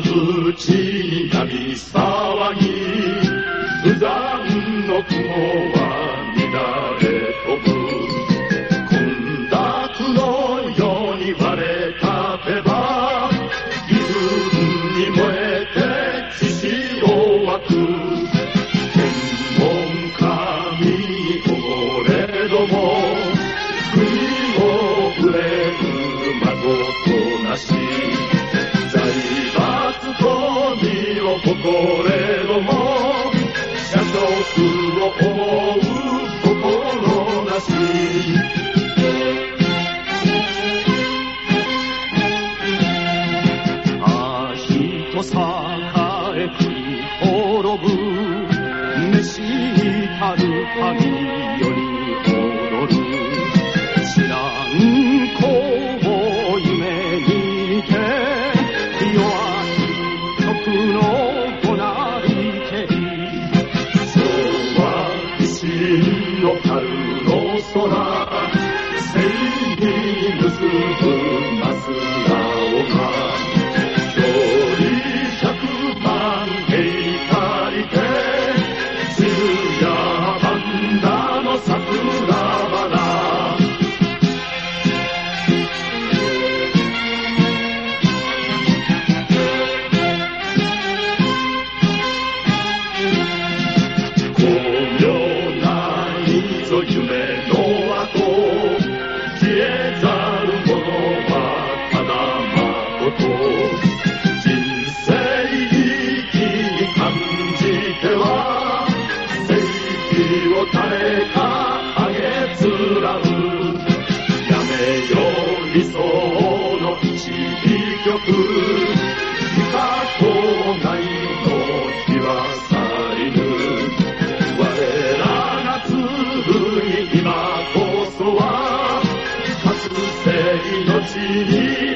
ぶちに波騒ぎ不断の雲は乱れ飛ぶ。混濁のように割れ立てば義憤に燃えて血潮湧く。天文神に溺れども。誇れども社食を思う心なし。あ人栄えき滅ぶ召したる神。よたるの空聖に結ぶマスラをか一人百万兵借りて渋谷パンダの桜花公夜を誰かあげつらう。やめよう理想の地域局。過去ない時は去りぬ。我らがつぶに今こそは。かつて命に